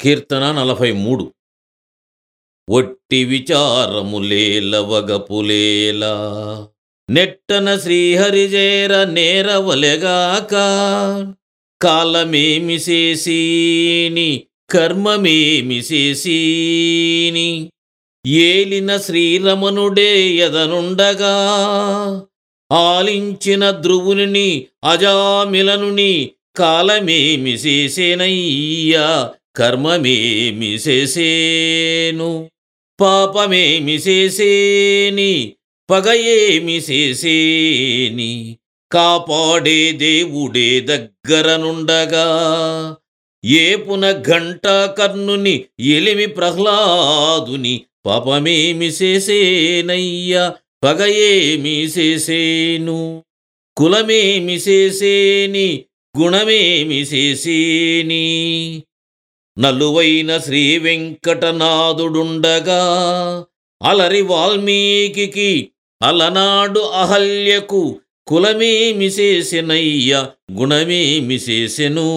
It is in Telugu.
కీర్తన నలభై మూడు ఒట్టి విచారములేలవగపులేలా నెట్టన శ్రీహరిజేర నేరవలెగాక కాలమేమి చేసీని కర్మమేమి చేసీని ఏలిన శ్రీరమణుడే ఎదనుండగా ఆలించిన ధ్రువుని అజామిలనుని కాలమేమి చేసేనయ్యా కర్మమేమి చేసేను? పాపమేమి చేసేని? పగయేమి చేసేని? కాపాడే దేవుడే దగ్గరనుండగా ఏపున ఘంట కర్ణుని ఎలిమి ప్రహ్లాదుని పాపమేమి చేసేనయ్యా? పగయేమి చేసేను? కులమేమి చేసేని? గుణమేమి చేసేని? నలువైన శ్రీ వెంకటనాథుడుండగా అలరి వాల్మీకి అలనాడు అహల్యకు కులమేమి చేసినయ్య గుణమేమి చేసెను?